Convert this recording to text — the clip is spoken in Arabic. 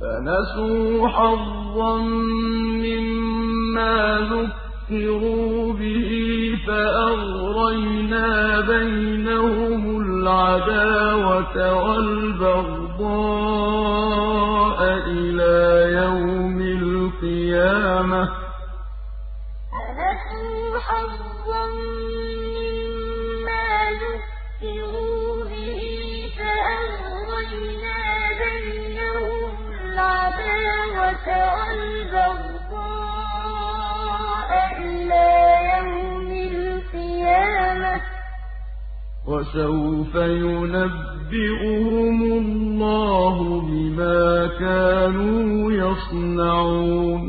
فَنَسُوا حَظًّا مِّمَّا ذُكِّرُوا بِهِ فَأَغْرَيْنَا بَيْنَهُمُ الْعَدَاوَةَ وَالْبَغْضَاءَ إِلَىٰ يَوْمِ الْقِيَامَةِ ۚ. وَسَوْفَ يُنَبِّئُهُمُ اللَّهُ بِمَا كَانُوا يَصْنَعُونَ.